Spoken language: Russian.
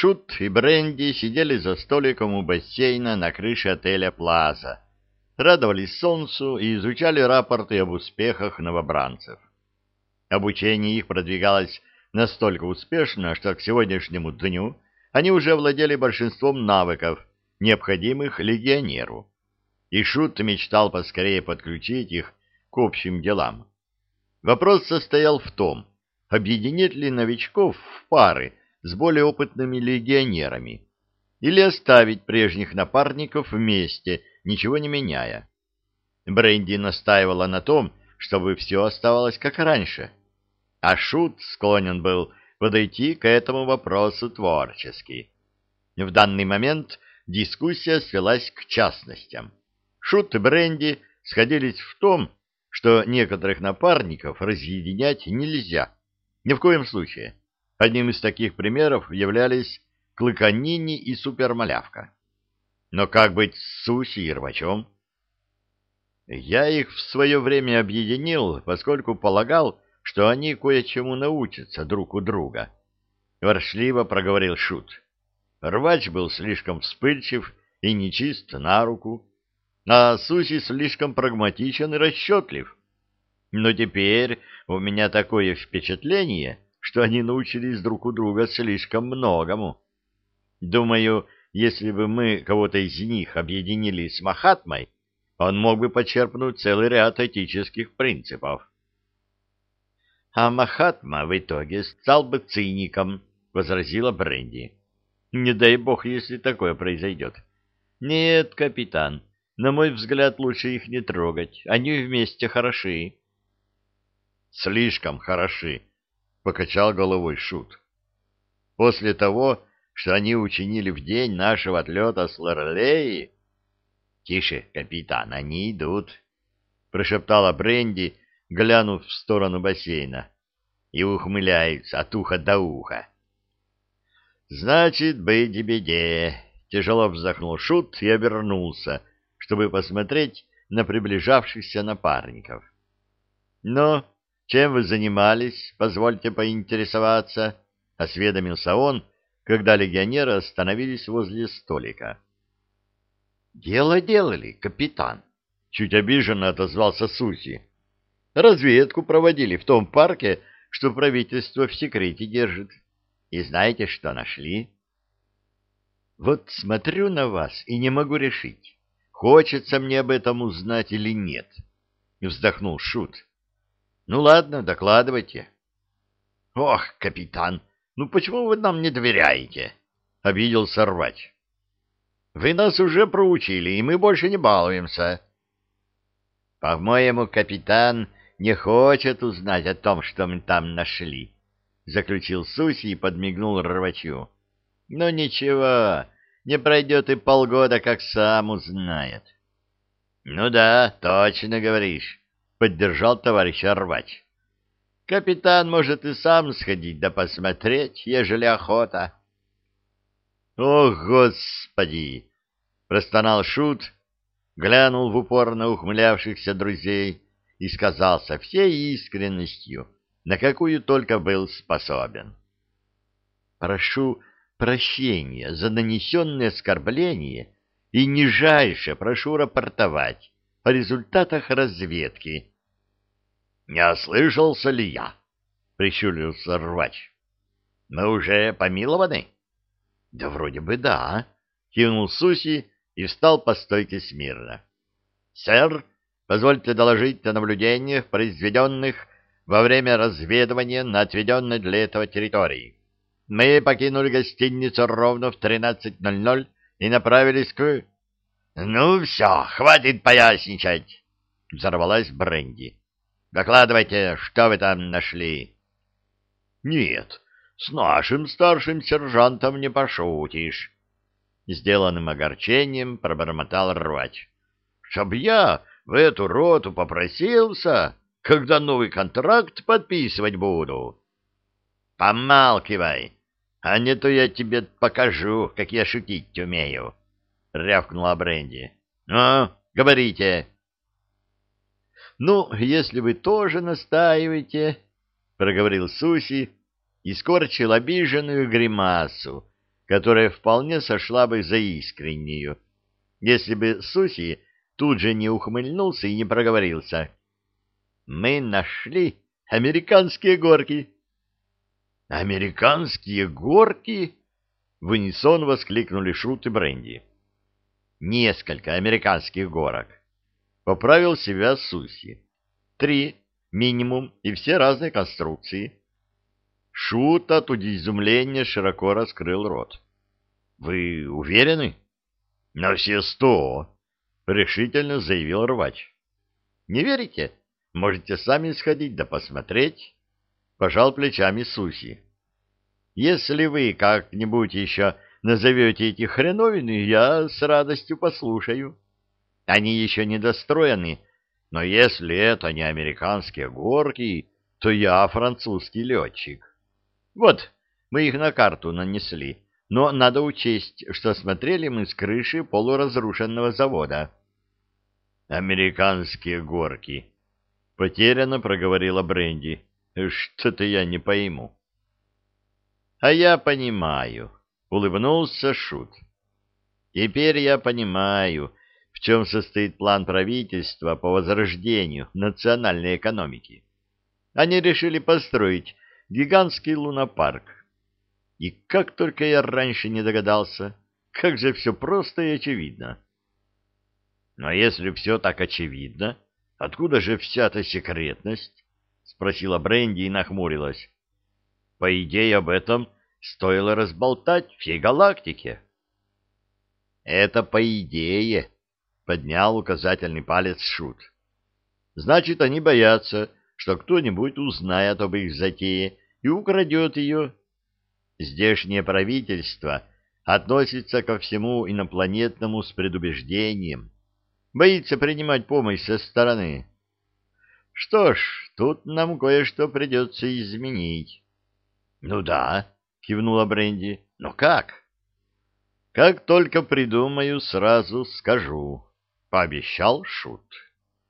Шут и Бренди сидели за столиком у бассейна на крыше отеля «Плаза», радовались солнцу и изучали рапорты об успехах новобранцев. Обучение их продвигалось настолько успешно, что к сегодняшнему дню они уже владели большинством навыков, необходимых легионеру. И Шут мечтал поскорее подключить их к общим делам. Вопрос состоял в том, объединить ли новичков в пары с более опытными легионерами или оставить прежних напарников вместе, ничего не меняя. Бренди настаивала на том, чтобы все оставалось как раньше, а Шут склонен был подойти к этому вопросу творчески. В данный момент дискуссия свелась к частностям. Шут и Бренди сходились в том, что некоторых напарников разъединять нельзя. Ни в коем случае. Одним из таких примеров являлись Клыканини и Супермалявка. Но как быть с Суси и Рвачом? Я их в свое время объединил, поскольку полагал, что они кое-чему научатся друг у друга. Воршливо проговорил Шут. Рвач был слишком вспыльчив и нечист на руку, а Суси слишком прагматичен и расчетлив. Но теперь у меня такое впечатление, что они научились друг у друга слишком многому. Думаю, если бы мы кого-то из них объединили с Махатмой, он мог бы почерпнуть целый ряд этических принципов. А Махатма в итоге стал бы циником, — возразила Бренди. Не дай бог, если такое произойдет. Нет, капитан, на мой взгляд, лучше их не трогать. Они вместе хороши. Слишком хороши, — покачал головой Шут. После того, что они учинили в день нашего отлета с Лорлеи... — Тише, капитан, они идут, — прошептала Бренди, глянув в сторону бассейна, и ухмыляются от уха до уха. — Значит, быть беде, — тяжело вздохнул Шут и обернулся, чтобы посмотреть на приближавшихся напарников. — Но чем вы занимались, позвольте поинтересоваться, — осведомился он, когда легионеры остановились возле столика. — Дело делали, капитан, — чуть обиженно отозвался Суси. — Разведку проводили в том парке, что правительство в секрете держит. И знаете, что нашли? — Вот смотрю на вас и не могу решить Хочется мне об этом узнать или нет? Вздохнул Шут. Ну ладно, докладывайте. Ох, капитан, ну почему вы нам не доверяете? Обиделся рвач. Вы нас уже проучили, и мы больше не балуемся. По-моему, капитан не хочет узнать о том, что мы там нашли, заключил Суси и подмигнул рвачу. Но ничего, не пройдет и полгода, как сам узнает. — Ну да, точно говоришь, — поддержал товарищ Рвач. — Капитан может и сам сходить да посмотреть, ежели охота. — О, Господи! — простонал Шут, глянул в упор на ухмылявшихся друзей и сказал со всей искренностью, на какую только был способен. — Прошу прощения за нанесенное оскорбление и нижайше прошу рапортовать о результатах разведки. — Не ослышался ли я? — прищурился рвач. — Мы уже помилованы? — Да вроде бы да, — кивнул Суси и встал по стойке смирно. — Сэр, позвольте доложить о наблюдениях, произведенных во время разведывания на отведенной для этого территории. Мы покинули гостиницу ровно в 13.00 и направились к... — Ну все, хватит поясничать! — взорвалась Бренди. — Докладывайте, что вы там нашли? — Нет, с нашим старшим сержантом не пошутишь. Сделанным огорчением пробормотал рвач. — Чтоб я в эту роту попросился, когда новый контракт подписывать буду. — Помалкивай! А не то я тебе покажу, как я шутить умею, — рявкнула Бренди. — Ну, говорите. — Ну, если вы тоже настаиваете, — проговорил Суси и скорчил обиженную гримасу, которая вполне сошла бы за искреннюю, если бы Суси тут же не ухмыльнулся и не проговорился. «Мы нашли американские горки». «Американские горки?» — в унисон воскликнули Шут и Бренди. «Несколько американских горок». Поправил себя Суси. «Три, минимум, и все разные конструкции». Шут от изумления широко раскрыл рот. — Вы уверены? — На все сто, — решительно заявил рвач. — Не верите? Можете сами сходить да посмотреть. Пожал плечами Суси. — Если вы как-нибудь еще назовете эти хреновины, я с радостью послушаю. Они еще не достроены, но если это не американские горки, то я французский летчик. Вот, мы их на карту нанесли, но надо учесть, что смотрели мы с крыши полуразрушенного завода. «Американские горки», — потерянно проговорила Бренди. «Что-то я не пойму». «А я понимаю», — улыбнулся Шут. «Теперь я понимаю, в чем состоит план правительства по возрождению национальной экономики. Они решили построить гигантский лунопарк. И как только я раньше не догадался, как же все просто и очевидно. Но если все так очевидно, откуда же вся эта секретность? Спросила Бренди и нахмурилась. По идее, об этом стоило разболтать всей галактике. Это по идее, поднял указательный палец Шут. Значит, они боятся, что кто-нибудь узнает об их затее и украдет ее. Здешнее правительство относится ко всему инопланетному с предубеждением, боится принимать помощь со стороны. Что ж, тут нам кое-что придется изменить. — Ну да, — кивнула Бренди. — Но как? — Как только придумаю, сразу скажу, — пообещал Шут.